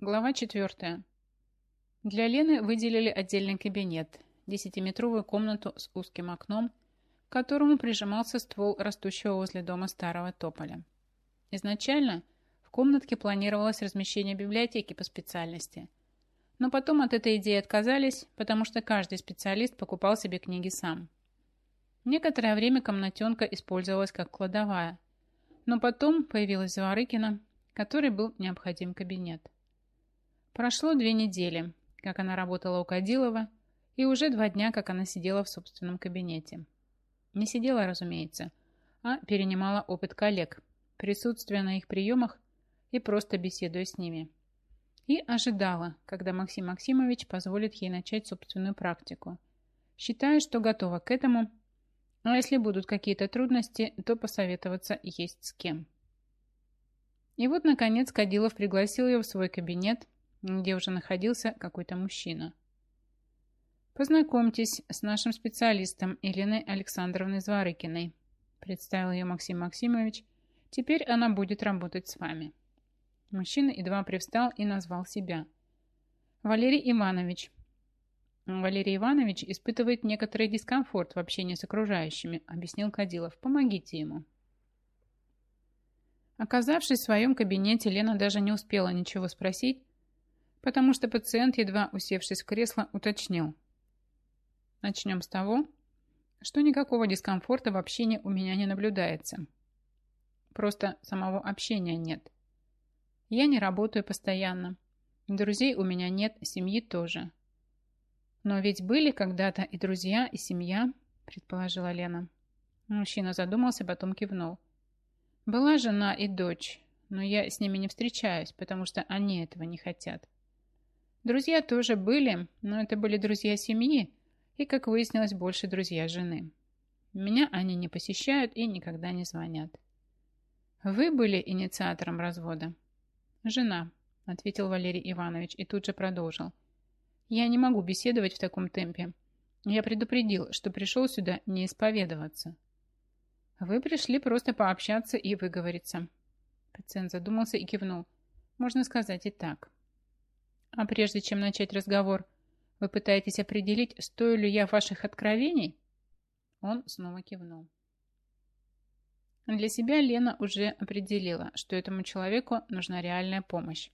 Глава 4. Для Лены выделили отдельный кабинет, десятиметровую комнату с узким окном, к которому прижимался ствол растущего возле дома старого тополя. Изначально в комнатке планировалось размещение библиотеки по специальности, но потом от этой идеи отказались, потому что каждый специалист покупал себе книги сам. Некоторое время комнатенка использовалась как кладовая, но потом появилась Заварыкина, который был необходим кабинет. Прошло две недели, как она работала у Кадилова, и уже два дня, как она сидела в собственном кабинете. Не сидела, разумеется, а перенимала опыт коллег, присутствуя на их приемах и просто беседуя с ними. И ожидала, когда Максим Максимович позволит ей начать собственную практику, считая, что готова к этому, а если будут какие-то трудности, то посоветоваться есть с кем. И вот, наконец, Кадилов пригласил ее в свой кабинет – где уже находился какой-то мужчина. «Познакомьтесь с нашим специалистом Еленой Александровной Зворыкиной», представил ее Максим Максимович. «Теперь она будет работать с вами». Мужчина едва привстал и назвал себя. «Валерий Иванович». «Валерий Иванович испытывает некоторый дискомфорт в общении с окружающими», объяснил Кадилов. «Помогите ему». Оказавшись в своем кабинете, Лена даже не успела ничего спросить, потому что пациент, едва усевшись в кресло, уточнил. Начнем с того, что никакого дискомфорта в общении у меня не наблюдается. Просто самого общения нет. Я не работаю постоянно. Друзей у меня нет, семьи тоже. Но ведь были когда-то и друзья, и семья, предположила Лена. Мужчина задумался, потом кивнул. Была жена и дочь, но я с ними не встречаюсь, потому что они этого не хотят. Друзья тоже были, но это были друзья семьи и, как выяснилось, больше друзья жены. Меня они не посещают и никогда не звонят. Вы были инициатором развода? Жена, ответил Валерий Иванович и тут же продолжил. Я не могу беседовать в таком темпе. Я предупредил, что пришел сюда не исповедоваться. Вы пришли просто пообщаться и выговориться. Пациент задумался и кивнул. Можно сказать и так. А прежде чем начать разговор, вы пытаетесь определить, стою ли я ваших откровений? Он снова кивнул. Для себя Лена уже определила, что этому человеку нужна реальная помощь.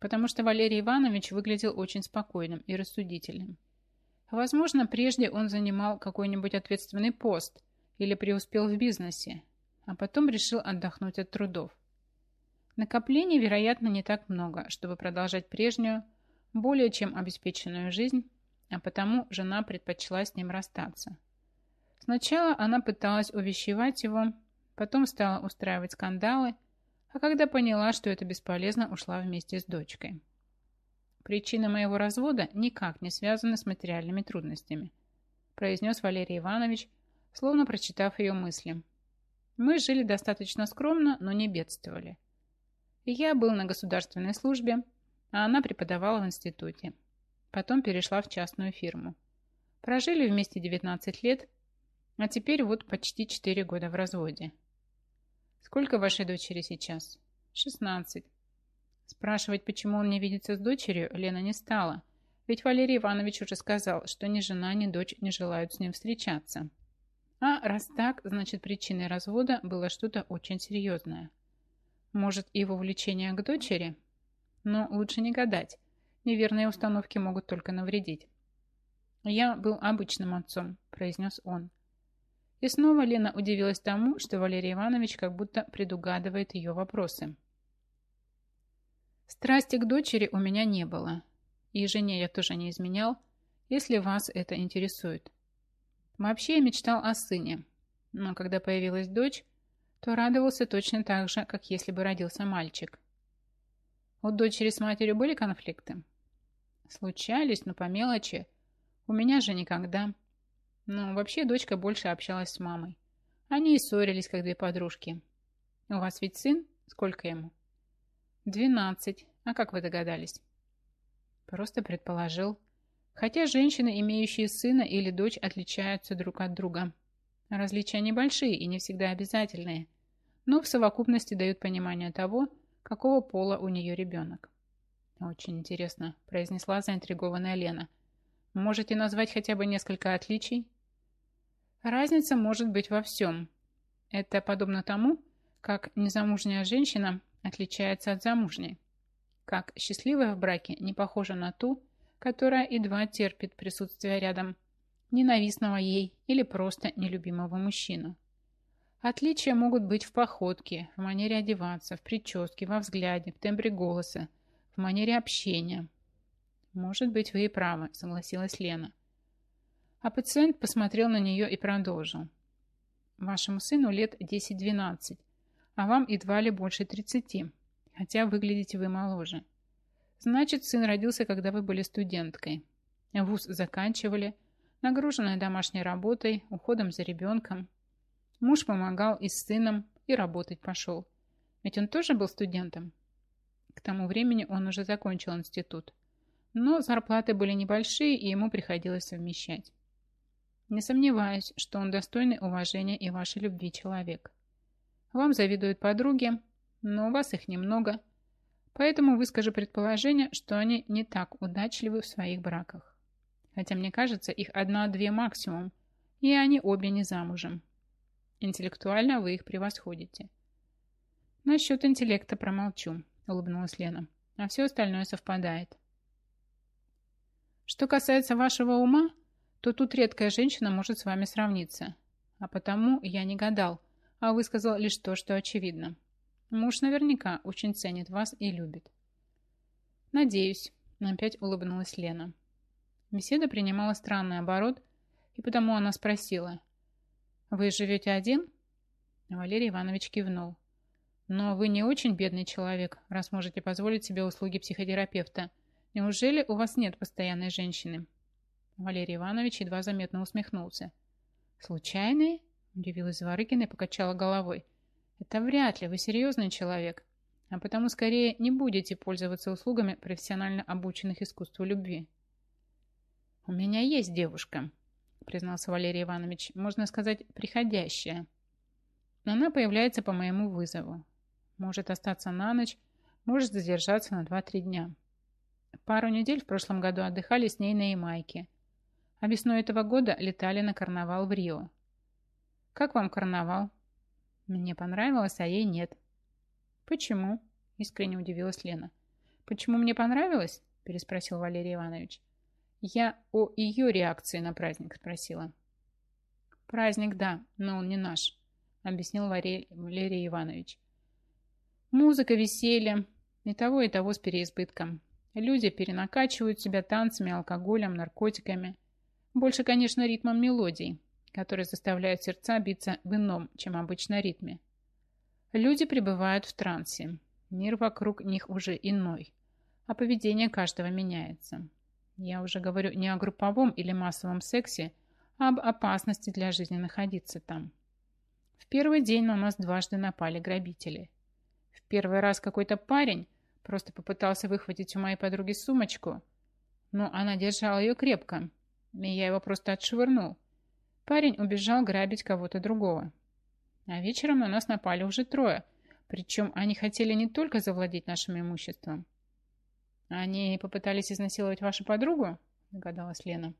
Потому что Валерий Иванович выглядел очень спокойным и рассудительным. Возможно, прежде он занимал какой-нибудь ответственный пост или преуспел в бизнесе, а потом решил отдохнуть от трудов. Накоплений, вероятно, не так много, чтобы продолжать прежнюю, более чем обеспеченную жизнь, а потому жена предпочла с ним расстаться. Сначала она пыталась увещевать его, потом стала устраивать скандалы, а когда поняла, что это бесполезно, ушла вместе с дочкой. Причина моего развода никак не связана с материальными трудностями, произнес Валерий Иванович, словно прочитав ее мысли. Мы жили достаточно скромно, но не бедствовали. Я был на государственной службе, а она преподавала в институте. Потом перешла в частную фирму. Прожили вместе 19 лет, а теперь вот почти 4 года в разводе. Сколько вашей дочери сейчас? 16. Спрашивать, почему он не видится с дочерью, Лена не стала, ведь Валерий Иванович уже сказал, что ни жена, ни дочь не желают с ним встречаться. А раз так, значит причиной развода было что-то очень серьезное. Может, его влечение к дочери? Но лучше не гадать. Неверные установки могут только навредить. «Я был обычным отцом», – произнес он. И снова Лена удивилась тому, что Валерий Иванович как будто предугадывает ее вопросы. «Страсти к дочери у меня не было. И жене я тоже не изменял, если вас это интересует. Вообще я мечтал о сыне, но когда появилась дочь, то радовался точно так же, как если бы родился мальчик. У дочери с матерью были конфликты? Случались, но по мелочи. У меня же никогда. Но вообще дочка больше общалась с мамой. Они и ссорились, как две подружки. У вас ведь сын? Сколько ему? Двенадцать. А как вы догадались? Просто предположил. Хотя женщины, имеющие сына или дочь, отличаются друг от друга. Различия небольшие и не всегда обязательные – но в совокупности дают понимание того, какого пола у нее ребенок. Очень интересно, произнесла заинтригованная Лена. Можете назвать хотя бы несколько отличий? Разница может быть во всем. Это подобно тому, как незамужняя женщина отличается от замужней. Как счастливая в браке не похожа на ту, которая едва терпит присутствие рядом ненавистного ей или просто нелюбимого мужчину. Отличия могут быть в походке, в манере одеваться, в прическе, во взгляде, в тембре голоса, в манере общения. «Может быть, вы и правы», — согласилась Лена. А пациент посмотрел на нее и продолжил. «Вашему сыну лет 10-12, а вам едва ли больше 30, хотя выглядите вы моложе. Значит, сын родился, когда вы были студенткой. Вуз заканчивали, нагруженная домашней работой, уходом за ребенком. Муж помогал и с сыном, и работать пошел. Ведь он тоже был студентом. К тому времени он уже закончил институт. Но зарплаты были небольшие, и ему приходилось совмещать. Не сомневаюсь, что он достойный уважения и вашей любви человек. Вам завидуют подруги, но у вас их немного, поэтому выскажу предположение, что они не так удачливы в своих браках. Хотя, мне кажется, их одна-две максимум, и они обе не замужем. Интеллектуально вы их превосходите. Насчет интеллекта промолчу, улыбнулась Лена. А все остальное совпадает. Что касается вашего ума, то тут редкая женщина может с вами сравниться. А потому я не гадал, а высказал лишь то, что очевидно. Муж наверняка очень ценит вас и любит. Надеюсь, опять улыбнулась Лена. Беседа принимала странный оборот, и потому она спросила. «Вы живете один?» Валерий Иванович кивнул. «Но вы не очень бедный человек, раз можете позволить себе услуги психотерапевта. Неужели у вас нет постоянной женщины?» Валерий Иванович едва заметно усмехнулся. «Случайные?» – удивилась Зворыкина и покачала головой. «Это вряд ли, вы серьезный человек, а потому скорее не будете пользоваться услугами профессионально обученных искусству любви». «У меня есть девушка», признался Валерий Иванович, можно сказать, приходящая. Она появляется по моему вызову. Может остаться на ночь, может задержаться на 2-3 дня. Пару недель в прошлом году отдыхали с ней на Ямайке. А весной этого года летали на карнавал в Рио. Как вам карнавал? Мне понравилось, а ей нет. Почему? Искренне удивилась Лена. Почему мне понравилось? Переспросил Валерий Иванович. Я о ее реакции на праздник спросила. Праздник, да, но он не наш, объяснил Валерий Иванович. Музыка, веселье, и того, и того с переизбытком. Люди перенакачивают себя танцами, алкоголем, наркотиками. Больше, конечно, ритмом мелодий, которые заставляют сердца биться в ином, чем обычно ритме. Люди пребывают в трансе. Мир вокруг них уже иной, а поведение каждого меняется. Я уже говорю не о групповом или массовом сексе, а об опасности для жизни находиться там. В первый день на нас дважды напали грабители. В первый раз какой-то парень просто попытался выхватить у моей подруги сумочку, но она держала ее крепко, и я его просто отшвырнул. Парень убежал грабить кого-то другого. А вечером на нас напали уже трое, причем они хотели не только завладеть нашим имуществом, «Они попытались изнасиловать вашу подругу?» – догадалась Лена.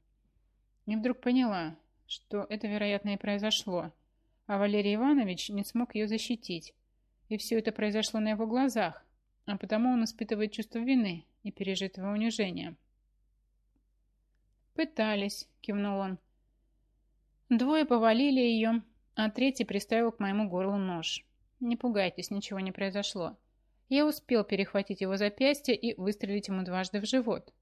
И вдруг поняла, что это, вероятно, и произошло, а Валерий Иванович не смог ее защитить. И все это произошло на его глазах, а потому он испытывает чувство вины и пережитого унижения. «Пытались», – кивнул он. «Двое повалили ее, а третий приставил к моему горлу нож. Не пугайтесь, ничего не произошло. Я успел перехватить его запястье и выстрелить ему дважды в живот.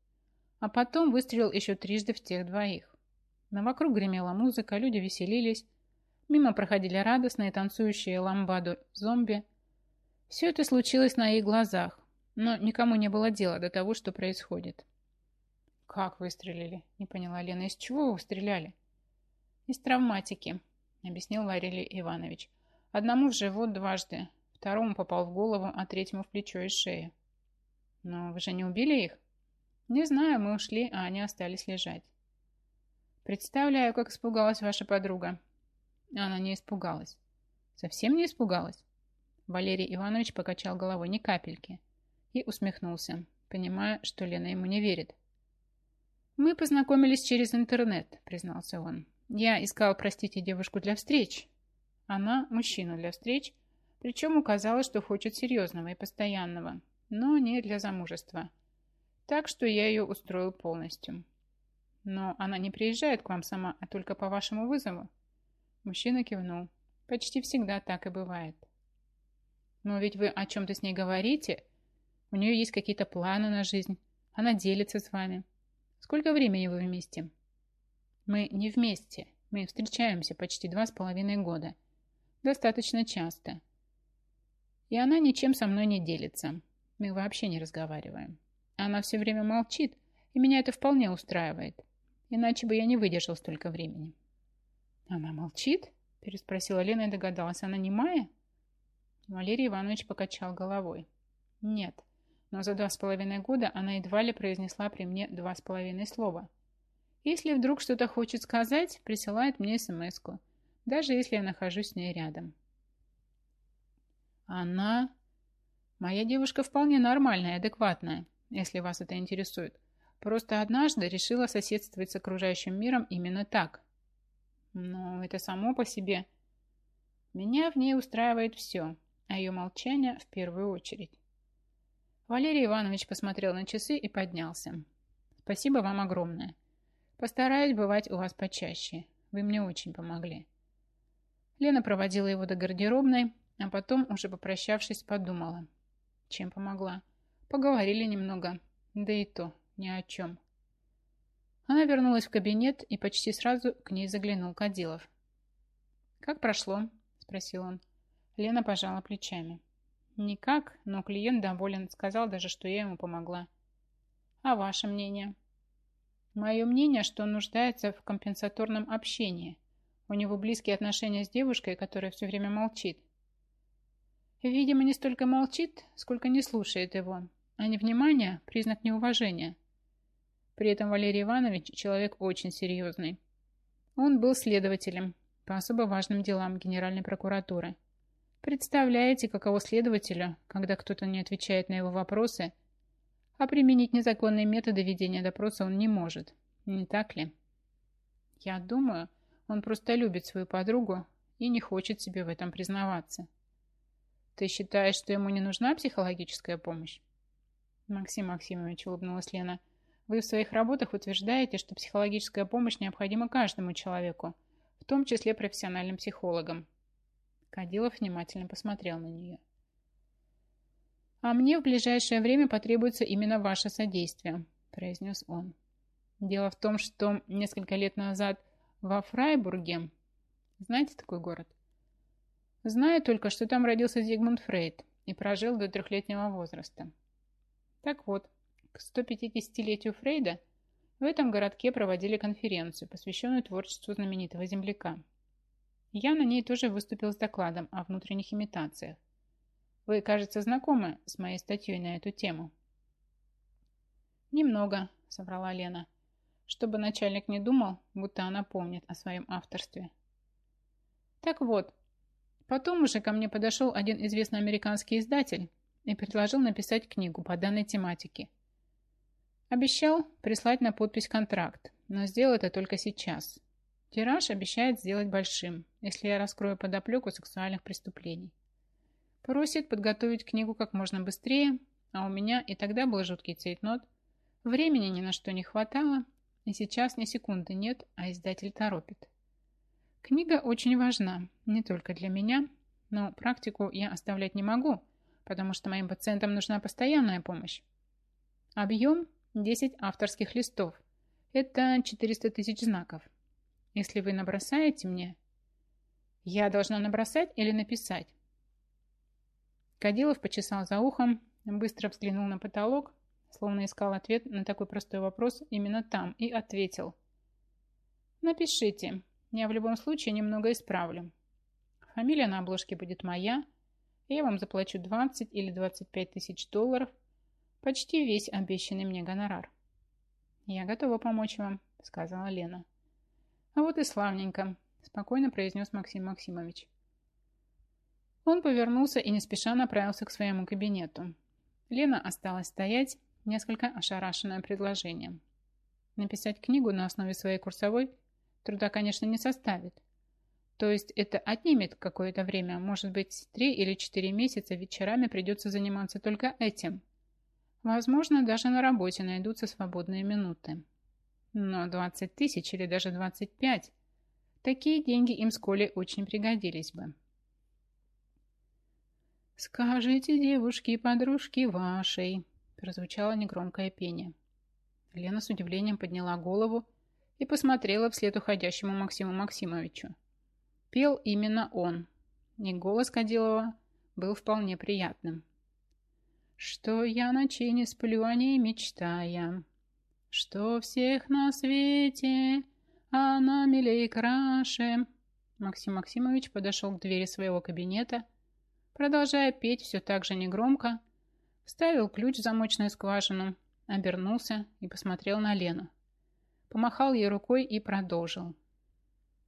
А потом выстрелил еще трижды в тех двоих. Но вокруг гремела музыка, люди веселились. Мимо проходили радостные танцующие ламбаду зомби. Все это случилось на их глазах, но никому не было дела до того, что происходит. «Как выстрелили?» – не поняла Лена. «Из чего вы стреляли?» «Из травматики», – объяснил Варилий Иванович. «Одному в живот дважды, Второму попал в голову, а третьему в плечо и шею. Но вы же не убили их? Не знаю, мы ушли, а они остались лежать. Представляю, как испугалась ваша подруга. Она не испугалась. Совсем не испугалась? Валерий Иванович покачал головой ни капельки и усмехнулся. понимая, что Лена ему не верит. «Мы познакомились через интернет», — признался он. «Я искал, простите, девушку для встреч. Она — мужчину для встреч, причем указала, что хочет серьезного и постоянного, но не для замужества. Так что я ее устроил полностью. Но она не приезжает к вам сама, а только по вашему вызову?» Мужчина кивнул. «Почти всегда так и бывает». «Но ведь вы о чем-то с ней говорите. У нее есть какие-то планы на жизнь. Она делится с вами». Сколько времени вы вместе? Мы не вместе. Мы встречаемся почти два с половиной года. Достаточно часто. И она ничем со мной не делится. Мы вообще не разговариваем. Она все время молчит, и меня это вполне устраивает. Иначе бы я не выдержал столько времени. Она молчит? Переспросила Лена и догадалась. Она не Майя? Валерий Иванович покачал головой. Нет но за два с половиной года она едва ли произнесла при мне два с половиной слова. Если вдруг что-то хочет сказать, присылает мне смс даже если я нахожусь с ней рядом. Она... Моя девушка вполне нормальная адекватная, если вас это интересует. Просто однажды решила соседствовать с окружающим миром именно так. Но это само по себе... Меня в ней устраивает все, а ее молчание в первую очередь. Валерий Иванович посмотрел на часы и поднялся. «Спасибо вам огромное. Постараюсь бывать у вас почаще. Вы мне очень помогли». Лена проводила его до гардеробной, а потом, уже попрощавшись, подумала. Чем помогла? Поговорили немного, да и то ни о чем. Она вернулась в кабинет и почти сразу к ней заглянул Кадилов. «Как прошло?» – спросил он. Лена пожала плечами. Никак, но клиент доволен, сказал даже, что я ему помогла. А ваше мнение? Мое мнение, что он нуждается в компенсаторном общении. У него близкие отношения с девушкой, которая все время молчит. Видимо, не столько молчит, сколько не слушает его. А невнимание – признак неуважения. При этом Валерий Иванович – человек очень серьезный. Он был следователем по особо важным делам Генеральной прокуратуры. Представляете, каково следователю, когда кто-то не отвечает на его вопросы, а применить незаконные методы ведения допроса он не может. Не так ли? Я думаю, он просто любит свою подругу и не хочет себе в этом признаваться. Ты считаешь, что ему не нужна психологическая помощь? Максим Максимович, улыбнулась Лена, вы в своих работах утверждаете, что психологическая помощь необходима каждому человеку, в том числе профессиональным психологам. Кадилов внимательно посмотрел на нее. «А мне в ближайшее время потребуется именно ваше содействие», произнес он. «Дело в том, что несколько лет назад во Фрайбурге... Знаете такой город?» «Знаю только, что там родился Зигмунд Фрейд и прожил до трехлетнего возраста. Так вот, к 150-летию Фрейда в этом городке проводили конференцию, посвященную творчеству знаменитого земляка. Я на ней тоже выступил с докладом о внутренних имитациях. Вы, кажется, знакомы с моей статьей на эту тему. Немного, соврала Лена, чтобы начальник не думал, будто она помнит о своем авторстве. Так вот, потом уже ко мне подошел один известный американский издатель и предложил написать книгу по данной тематике. Обещал прислать на подпись контракт, но сделал это только сейчас, Тираж обещает сделать большим, если я раскрою подоплеку сексуальных преступлений. Просит подготовить книгу как можно быстрее, а у меня и тогда был жуткий цейтнот. Времени ни на что не хватало, и сейчас ни секунды нет, а издатель торопит. Книга очень важна, не только для меня, но практику я оставлять не могу, потому что моим пациентам нужна постоянная помощь. Объем 10 авторских листов. Это 400 тысяч знаков. Если вы набросаете мне... Я должна набросать или написать? Кадилов почесал за ухом, быстро взглянул на потолок, словно искал ответ на такой простой вопрос именно там, и ответил. «Напишите. Я в любом случае немного исправлю. Фамилия на обложке будет моя. Я вам заплачу 20 или 25 тысяч долларов. Почти весь обещанный мне гонорар». «Я готова помочь вам», — сказала Лена. «А вот и славненько», – спокойно произнес Максим Максимович. Он повернулся и не спеша направился к своему кабинету. Лена осталась стоять, несколько ошарашенное предложением. Написать книгу на основе своей курсовой труда, конечно, не составит. То есть это отнимет какое-то время, может быть, три или четыре месяца вечерами придется заниматься только этим. Возможно, даже на работе найдутся свободные минуты. Но 20 тысяч или даже 25 – такие деньги им с Колей очень пригодились бы. «Скажите, девушки, подружки вашей», – прозвучало негромкое пение. Лена с удивлением подняла голову и посмотрела вслед уходящему Максиму Максимовичу. Пел именно он, и голос Кадилова был вполне приятным. «Что я ночей не сплю, о ней мечтая, что всех на свете она милее и краше». Максим Максимович подошел к двери своего кабинета продолжая петь все так же негромко, вставил ключ в замочную скважину, обернулся и посмотрел на Лену. Помахал ей рукой и продолжил.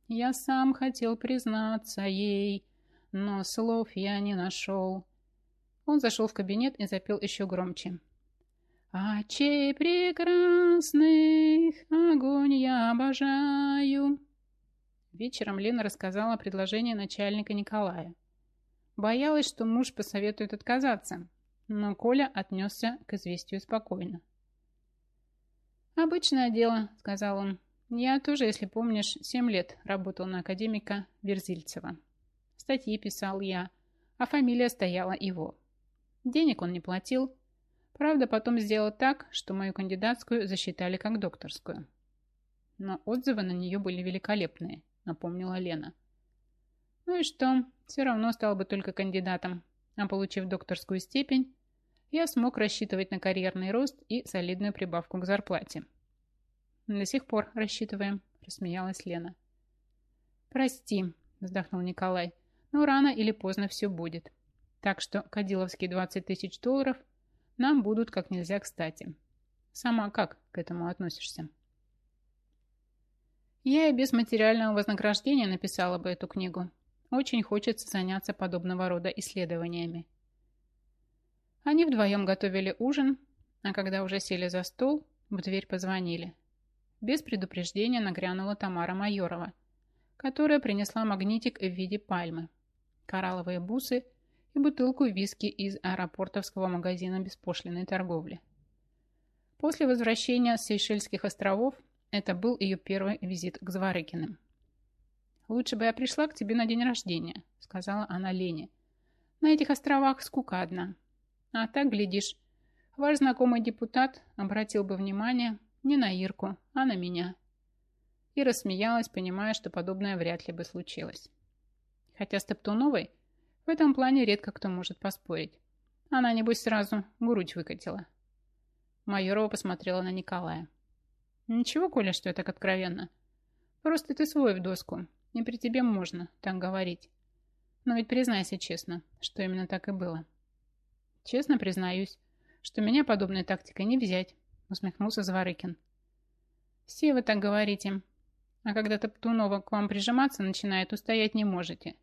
«Я сам хотел признаться ей, но слов я не нашел». Он зашел в кабинет и запел еще громче. «Очей прекрасных огонь я обожаю». Вечером Лена рассказала о предложении начальника Николая – Боялась, что муж посоветует отказаться, но Коля отнесся к известию спокойно. «Обычное дело», — сказал он. «Я тоже, если помнишь, семь лет работал на академика Верзильцева. Статьи писал я, а фамилия стояла его. Денег он не платил. Правда, потом сделал так, что мою кандидатскую засчитали как докторскую. Но отзывы на нее были великолепные, напомнила Лена. Ну и что? Все равно стал бы только кандидатом. А получив докторскую степень, я смог рассчитывать на карьерный рост и солидную прибавку к зарплате. До сих пор рассчитываем, рассмеялась Лена. Прости, вздохнул Николай, но рано или поздно все будет. Так что кадиловские 20 тысяч долларов нам будут как нельзя кстати. Сама как к этому относишься? Я и без материального вознаграждения написала бы эту книгу, очень хочется заняться подобного рода исследованиями. Они вдвоем готовили ужин, а когда уже сели за стол, в дверь позвонили. Без предупреждения нагрянула Тамара Майорова, которая принесла магнитик в виде пальмы, коралловые бусы и бутылку виски из аэропортовского магазина беспошлиной торговли. После возвращения с Сейшельских островов это был ее первый визит к Зворыкиным. «Лучше бы я пришла к тебе на день рождения», — сказала она Лене. «На этих островах скука одна. А так, глядишь, ваш знакомый депутат обратил бы внимание не на Ирку, а на меня». И рассмеялась, понимая, что подобное вряд ли бы случилось. Хотя с в этом плане редко кто может поспорить. Она, небось, сразу грудь выкатила. Майорова посмотрела на Николая. «Ничего, Коля, что я так откровенно. Просто ты свой в доску. Не при тебе можно так говорить. Но ведь признайся честно, что именно так и было. Честно признаюсь, что меня подобной тактикой не взять, усмехнулся Зворыкин. Все вы так говорите. А когда Топтунова к вам прижиматься начинает, устоять не можете.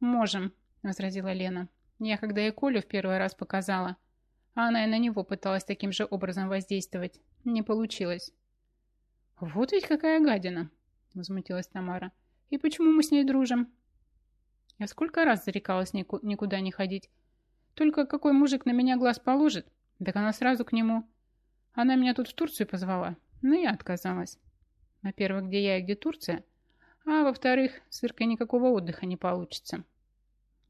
Можем, возразила Лена. Я когда и Колю в первый раз показала, а она и на него пыталась таким же образом воздействовать. Не получилось. Вот ведь какая гадина, возмутилась Тамара. «И почему мы с ней дружим?» Я сколько раз зарекалась никуда не ходить. Только какой мужик на меня глаз положит, так она сразу к нему. Она меня тут в Турцию позвала, но я отказалась. Во-первых, где я и где Турция, а во-вторых, с Иркой никакого отдыха не получится.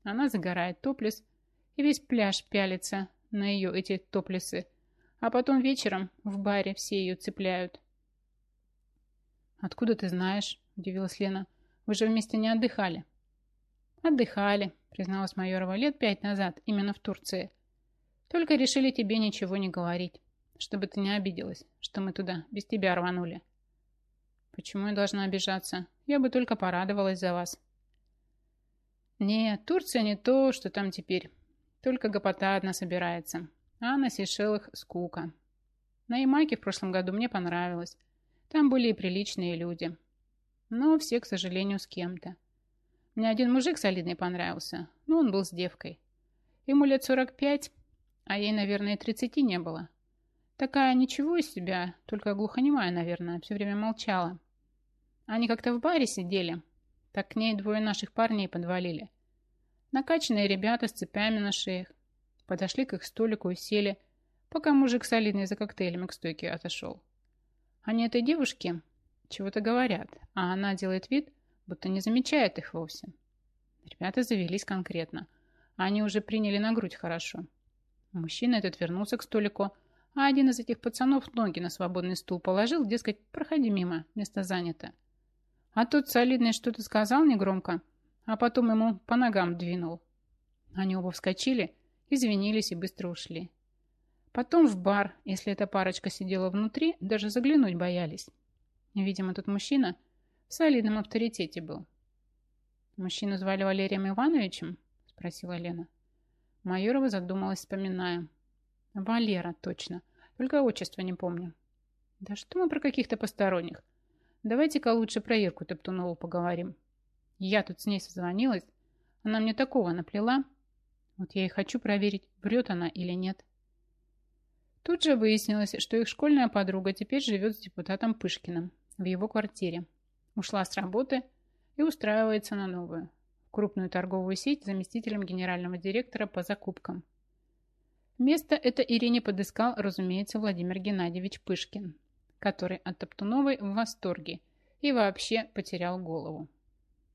Она загорает топлес, и весь пляж пялится на ее эти топлесы, а потом вечером в баре все ее цепляют. «Откуда ты знаешь?» – удивилась Лена. «Вы же вместе не отдыхали». «Отдыхали», – призналась Майорова лет пять назад, именно в Турции. «Только решили тебе ничего не говорить, чтобы ты не обиделась, что мы туда без тебя рванули». «Почему я должна обижаться? Я бы только порадовалась за вас». «Нет, Турция не то, что там теперь. Только гопота одна собирается. А на Сейшелах скука. На Ямайке в прошлом году мне понравилось. Там были и приличные люди. Но все, к сожалению, с кем-то. Мне один мужик солидный понравился, но он был с девкой. Ему лет 45, а ей, наверное, 30 не было. Такая ничего из себя, только глухонемая, наверное, все время молчала. Они как-то в баре сидели, так к ней двое наших парней подвалили. Накачанные ребята с цепями на шеях. Подошли к их столику и сели, пока мужик солидный за коктейлями к стойке отошел. Они этой девушке чего-то говорят, а она делает вид, будто не замечает их вовсе. Ребята завелись конкретно. Они уже приняли на грудь хорошо. Мужчина этот вернулся к столику, а один из этих пацанов ноги на свободный стул положил, дескать, проходи мимо, место занято. А тот солидный что-то сказал негромко, а потом ему по ногам двинул. Они оба вскочили, извинились и быстро ушли. Потом в бар, если эта парочка сидела внутри, даже заглянуть боялись. Видимо, тот мужчина в солидном авторитете был. «Мужчину звали Валерием Ивановичем?» – спросила Лена. Майорова задумалась, вспоминая. «Валера, точно. Только отчество не помню». «Да что мы про каких-то посторонних? Давайте-ка лучше про Ирку Топтунову поговорим. Я тут с ней созвонилась. Она мне такого наплела. Вот я и хочу проверить, врет она или нет». Тут же выяснилось, что их школьная подруга теперь живет с депутатом Пышкиным в его квартире. Ушла с работы и устраивается на новую, крупную торговую сеть заместителем генерального директора по закупкам. Место это Ирине подыскал, разумеется, Владимир Геннадьевич Пышкин, который от Топтуновой в восторге и вообще потерял голову.